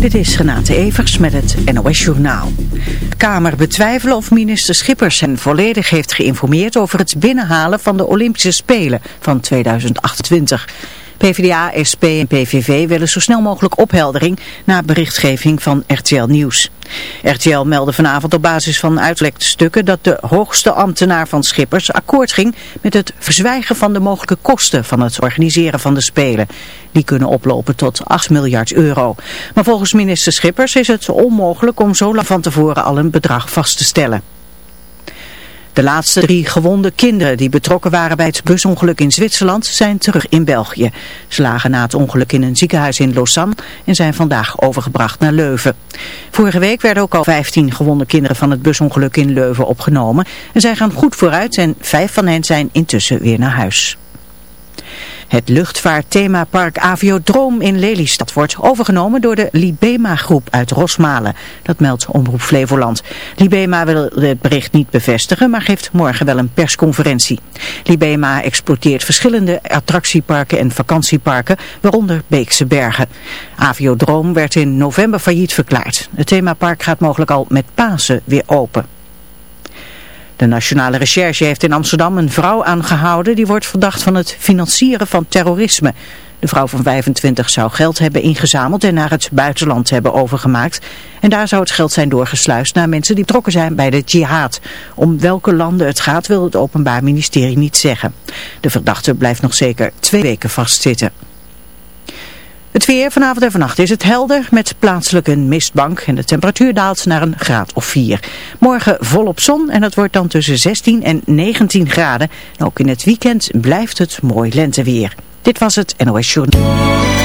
Dit is Renate Evers met het NOS Journaal. Kamer betwijfelen of minister Schippers hen volledig heeft geïnformeerd over het binnenhalen van de Olympische Spelen van 2028. PvdA, SP en PVV willen zo snel mogelijk opheldering na berichtgeving van RTL Nieuws. RTL meldde vanavond op basis van uitlekte stukken dat de hoogste ambtenaar van Schippers akkoord ging met het verzwijgen van de mogelijke kosten van het organiseren van de Spelen. Die kunnen oplopen tot 8 miljard euro. Maar volgens minister Schippers is het onmogelijk om zo lang van tevoren al een bedrag vast te stellen. De laatste drie gewonde kinderen die betrokken waren bij het busongeluk in Zwitserland zijn terug in België. Ze lagen na het ongeluk in een ziekenhuis in Lausanne en zijn vandaag overgebracht naar Leuven. Vorige week werden ook al 15 gewonde kinderen van het busongeluk in Leuven opgenomen. En zij gaan goed vooruit en vijf van hen zijn intussen weer naar huis. Het luchtvaartthemapark Aviodroom in Lelystad wordt overgenomen door de Libema-groep uit Rosmalen. Dat meldt Omroep Flevoland. Libema wil het bericht niet bevestigen, maar geeft morgen wel een persconferentie. Libema exploiteert verschillende attractieparken en vakantieparken, waaronder Beekse Bergen. Aviodroom werd in november failliet verklaard. Het themapark gaat mogelijk al met Pasen weer open. De Nationale Recherche heeft in Amsterdam een vrouw aangehouden die wordt verdacht van het financieren van terrorisme. De vrouw van 25 zou geld hebben ingezameld en naar het buitenland hebben overgemaakt. En daar zou het geld zijn doorgesluist naar mensen die betrokken zijn bij de jihad. Om welke landen het gaat wil het Openbaar Ministerie niet zeggen. De verdachte blijft nog zeker twee weken vastzitten. Het weer vanavond en vannacht is het helder met plaatselijk een mistbank en de temperatuur daalt naar een graad of 4. Morgen volop zon en het wordt dan tussen 16 en 19 graden. ook in het weekend blijft het mooi lenteweer. Dit was het NOS Journal.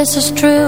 This is true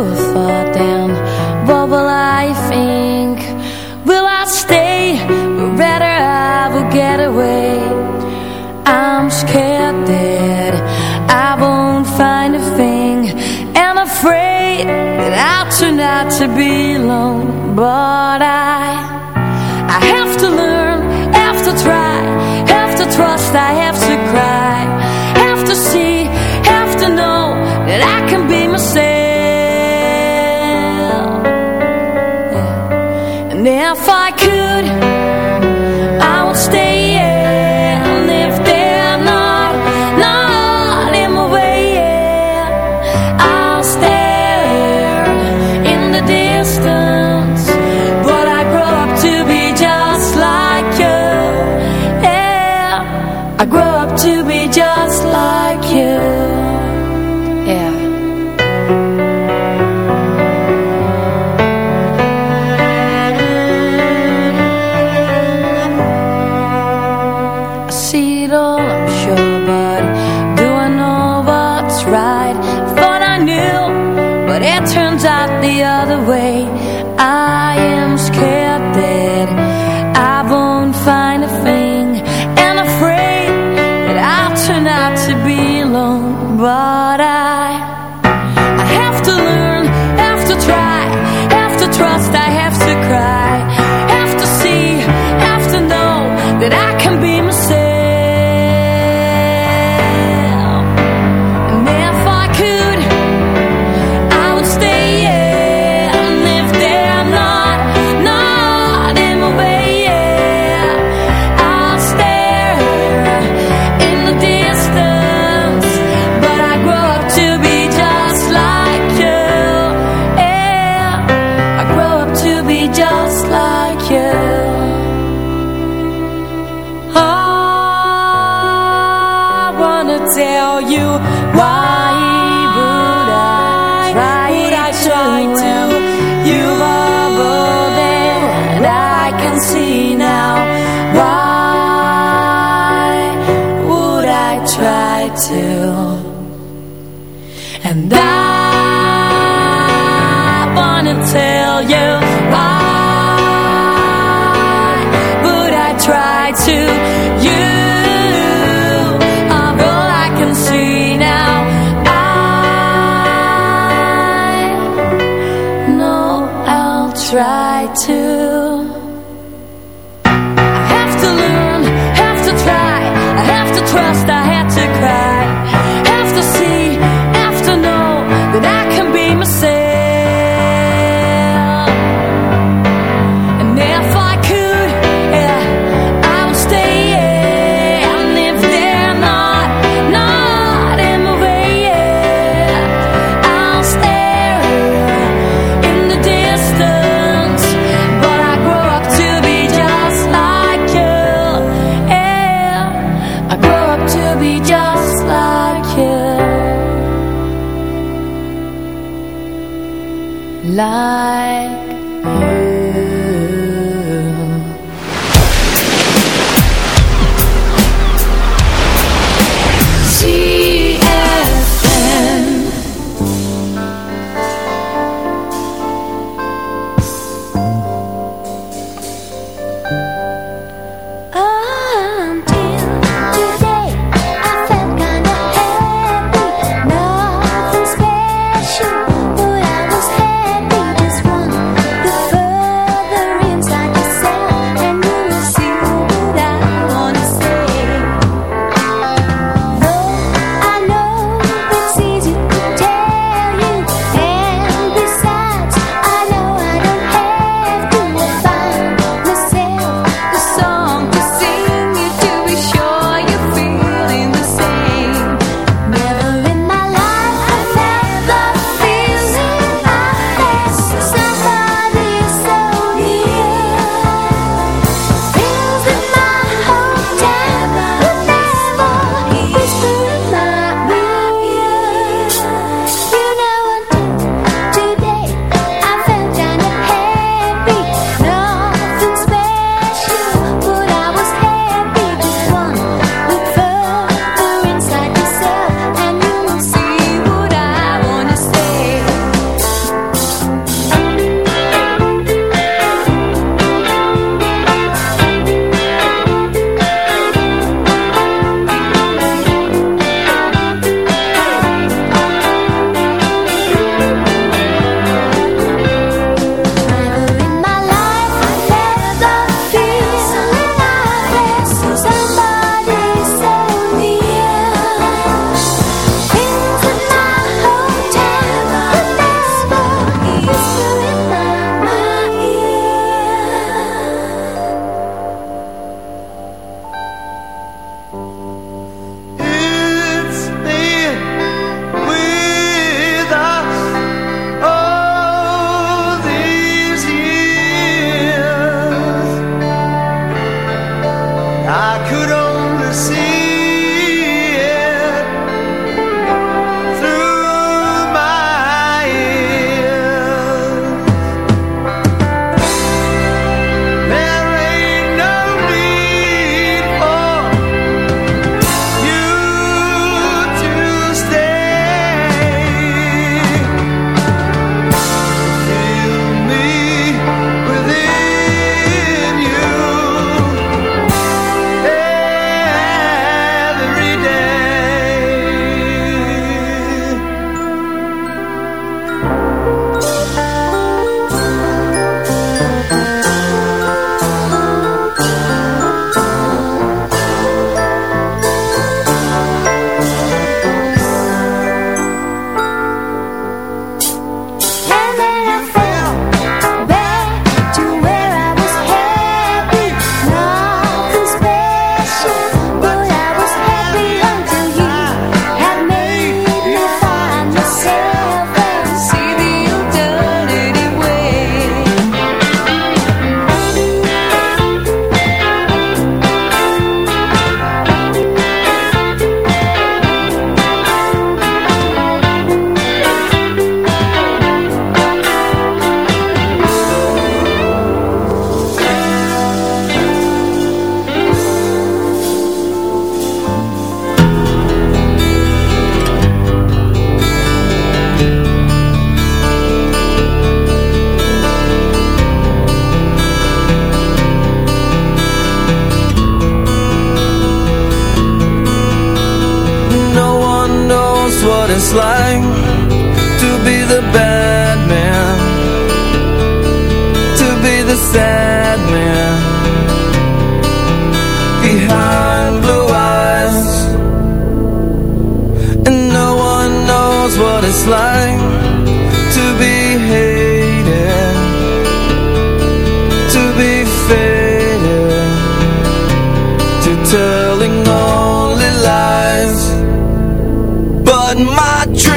my dream.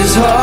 is hard.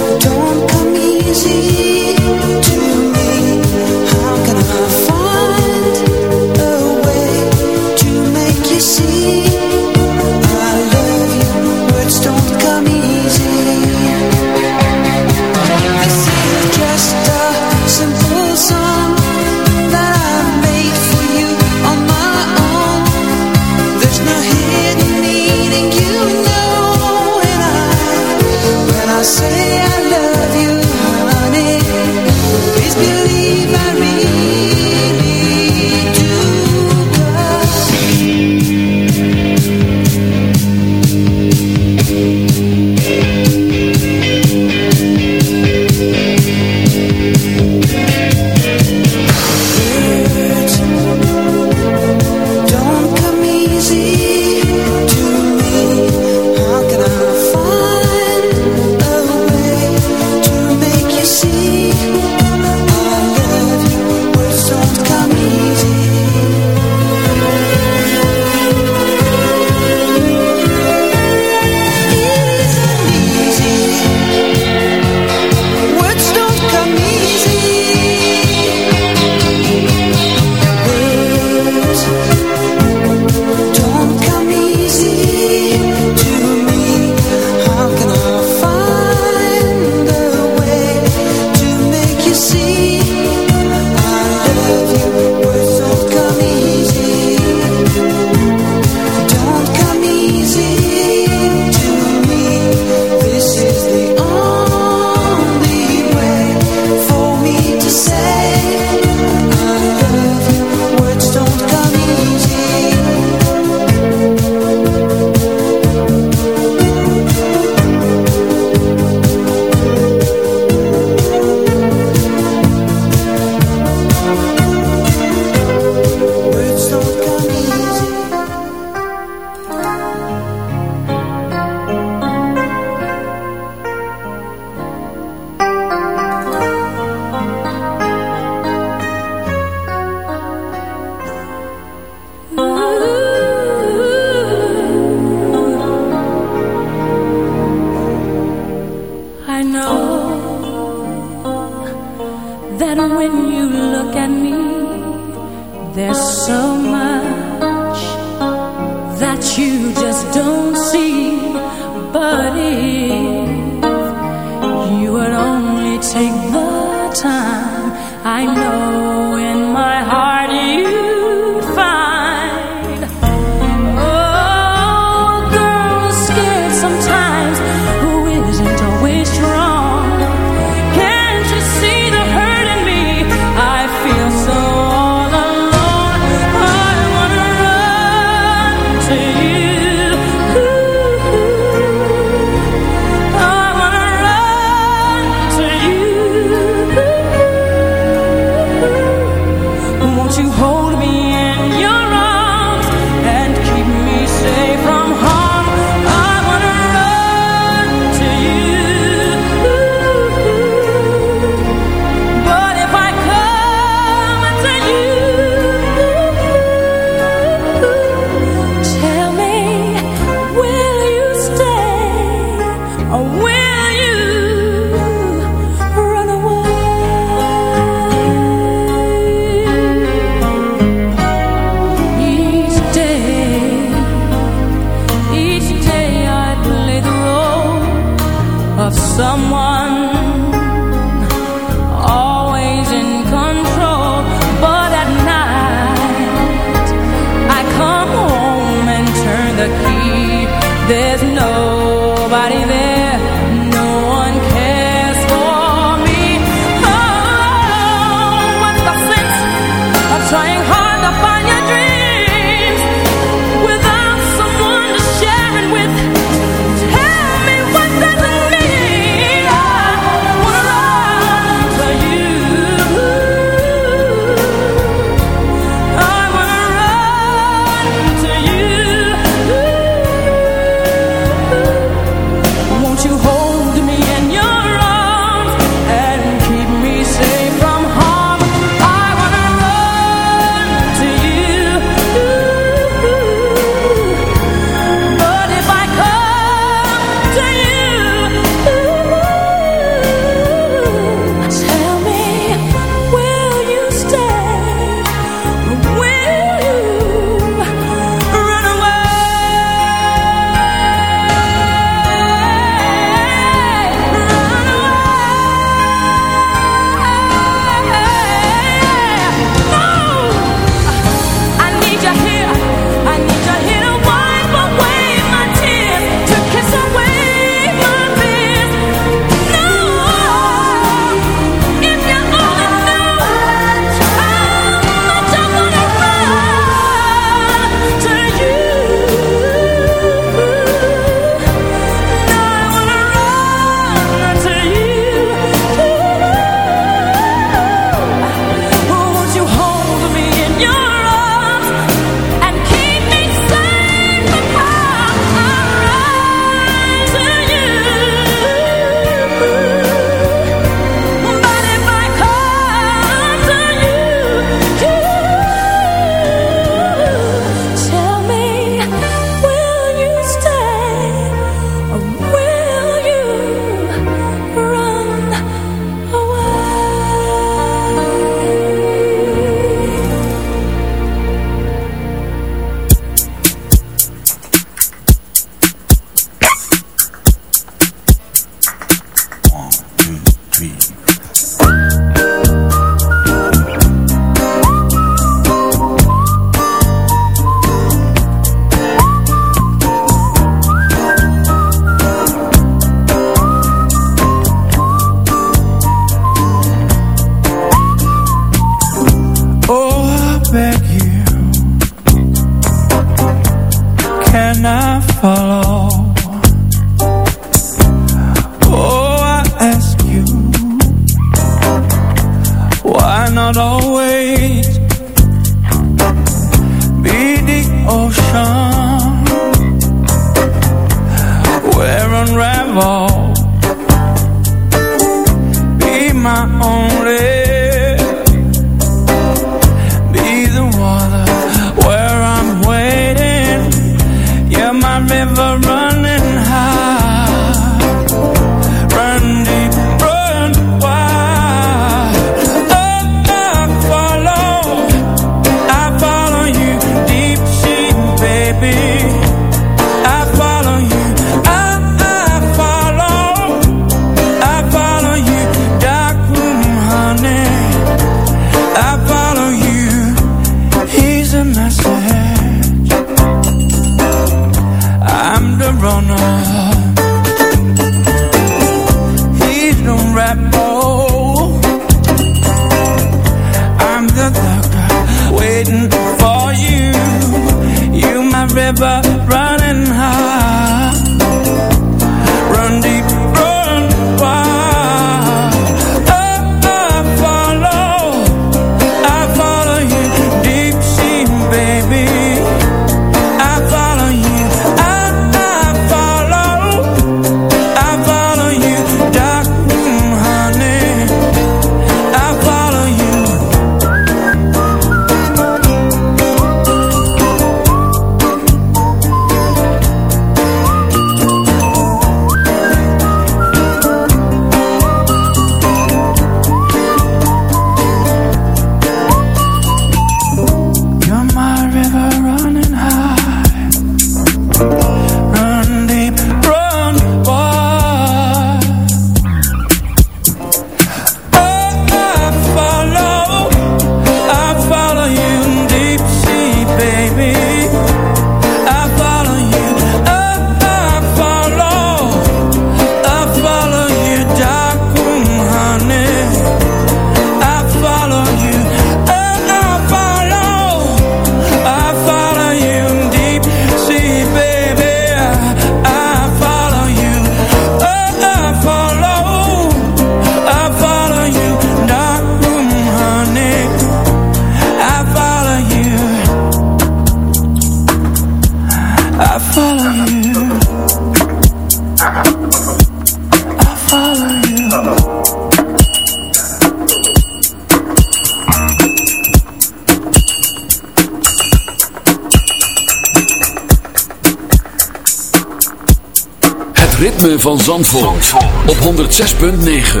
106.9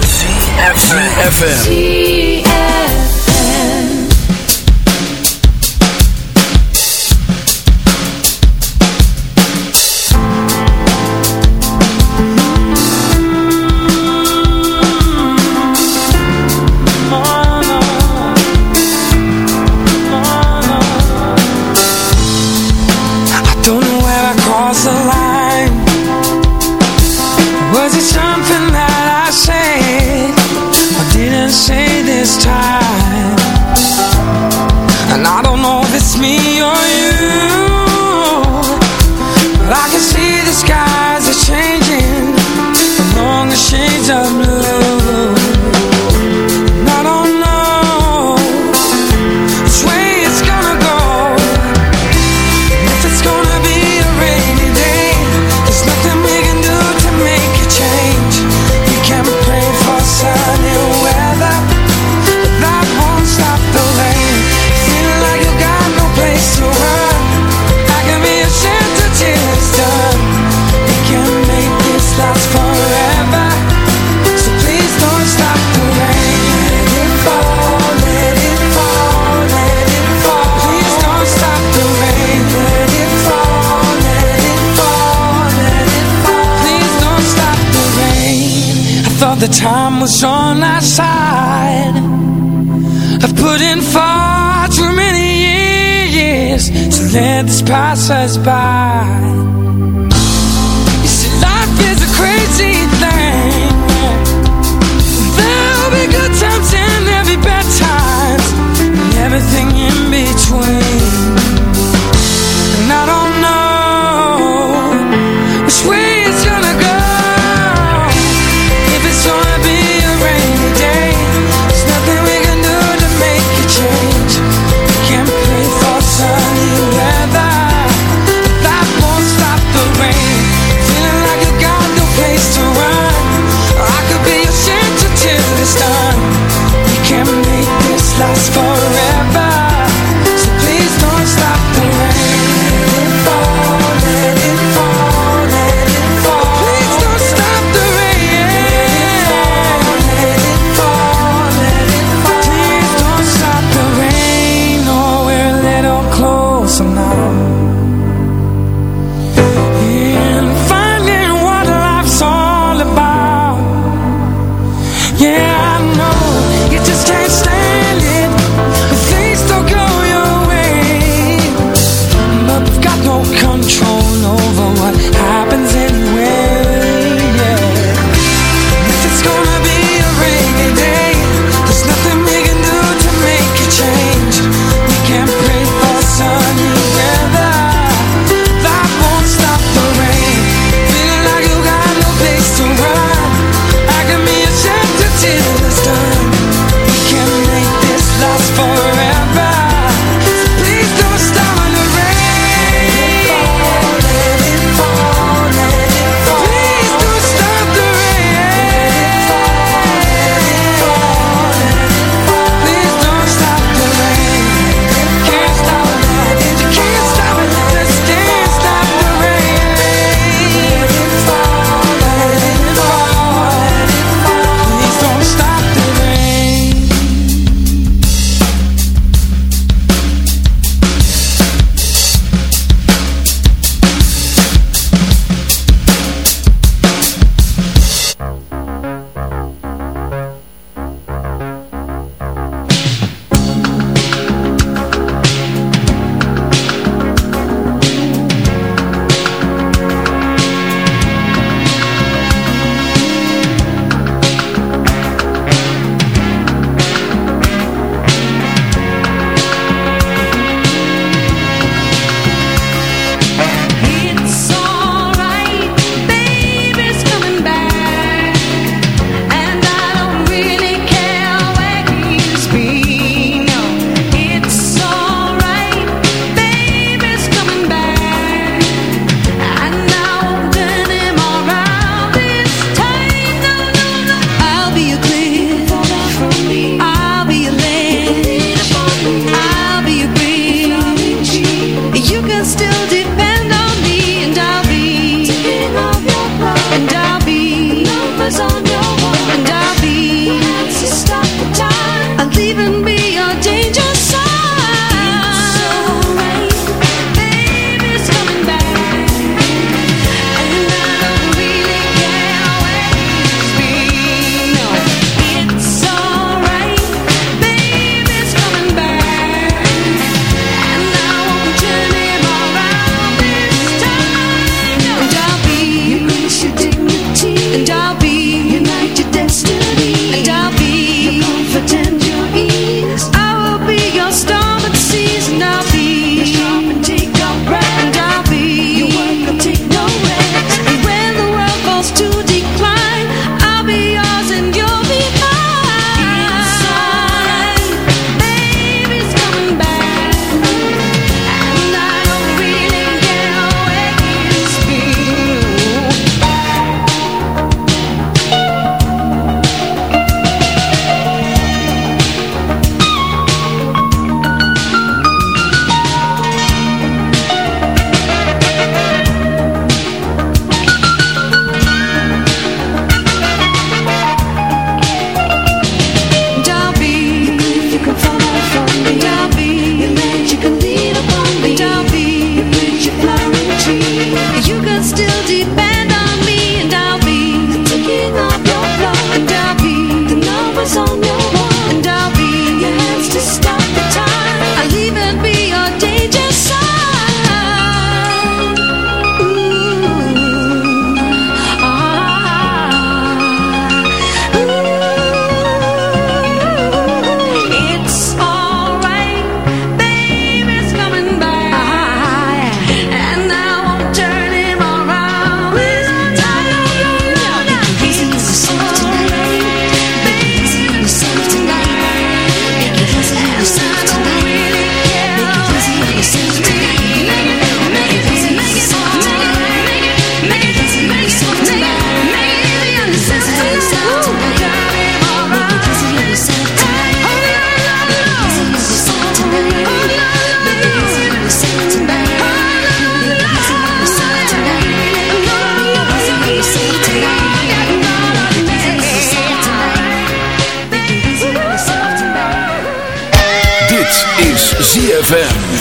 FM. passes by.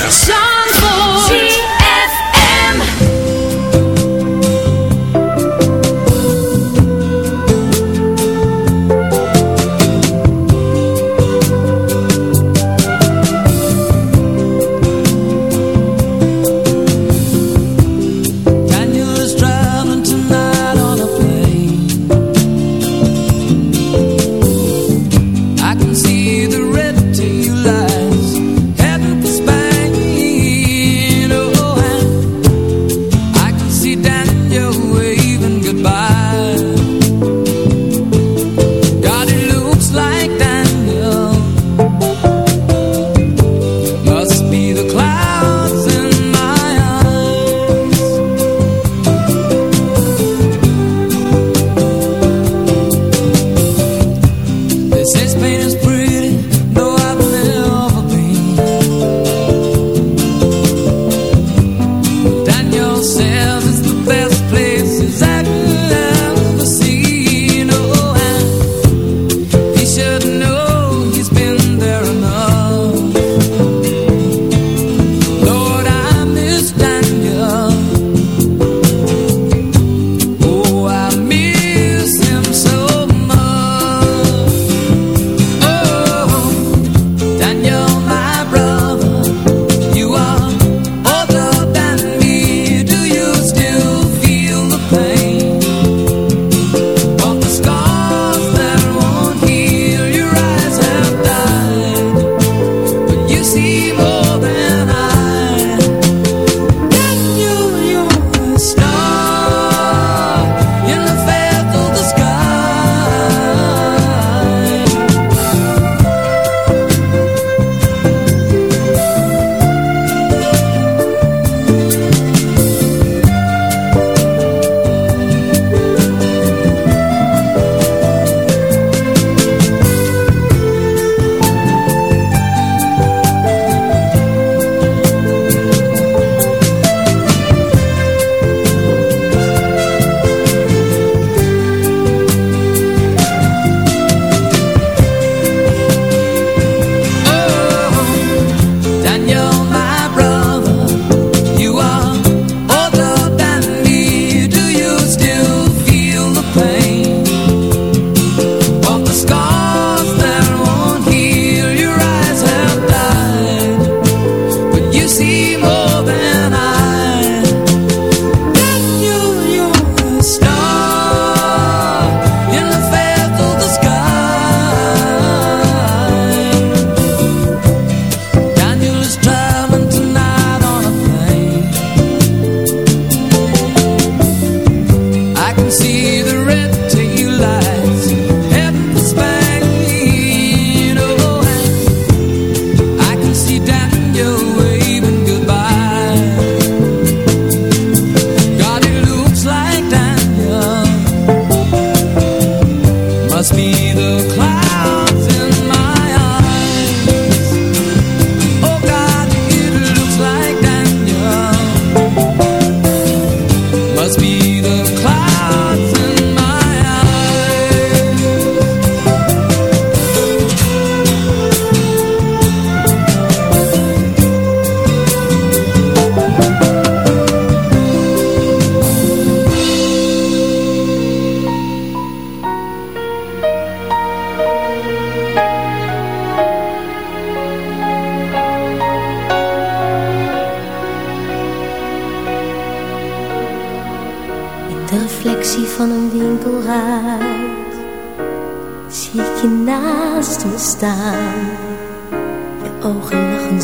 Zandvoort.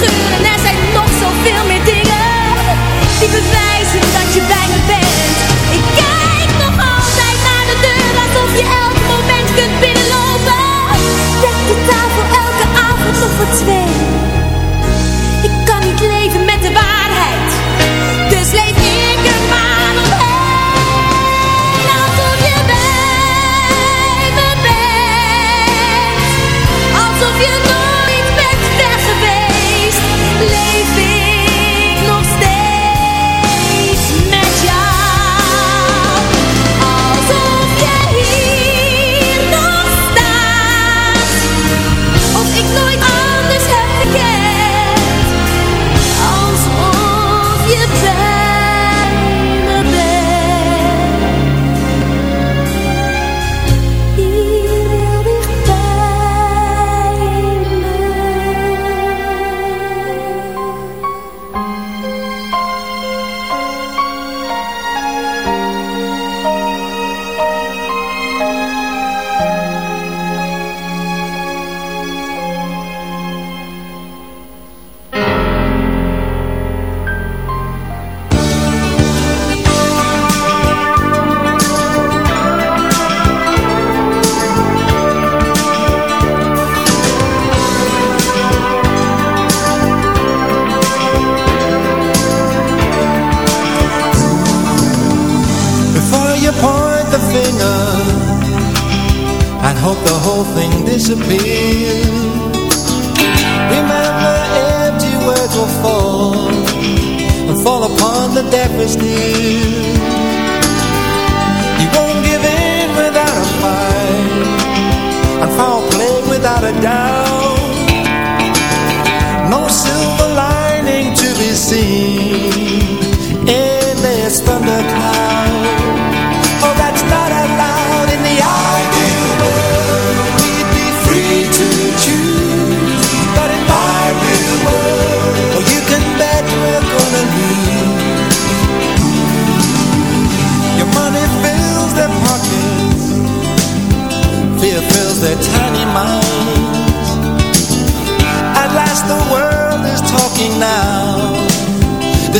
natuur er zijn nog zoveel meer dingen die bewijzen.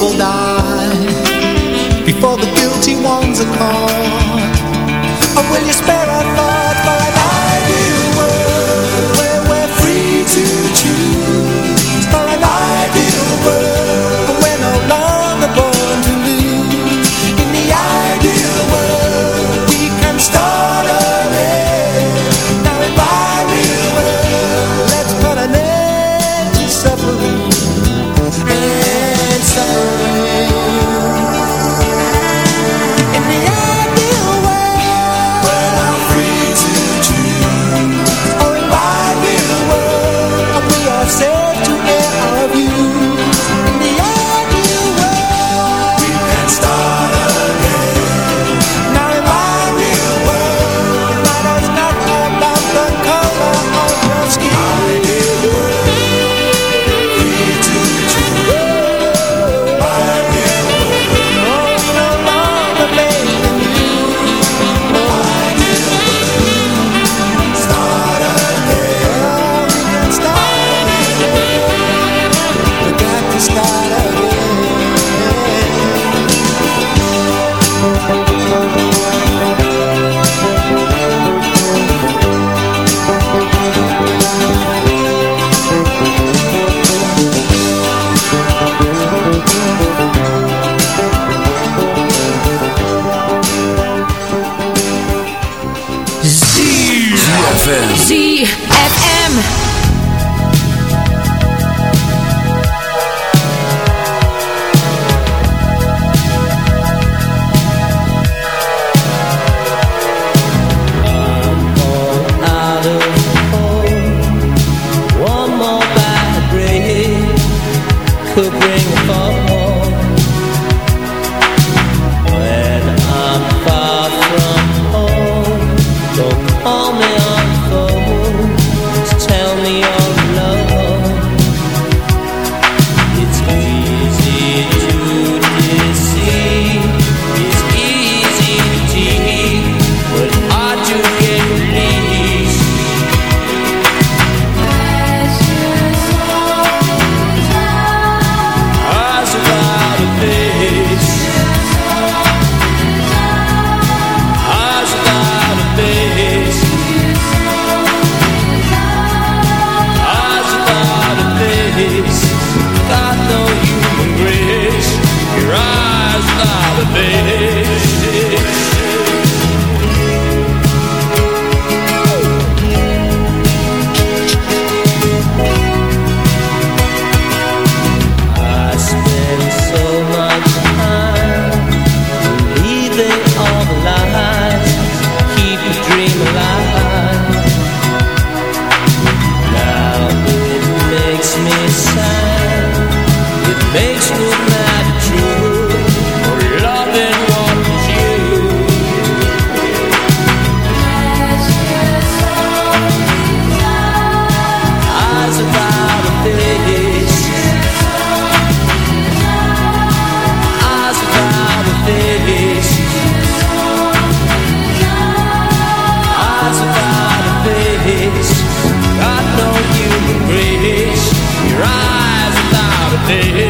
people die Before the guilty ones are caught. day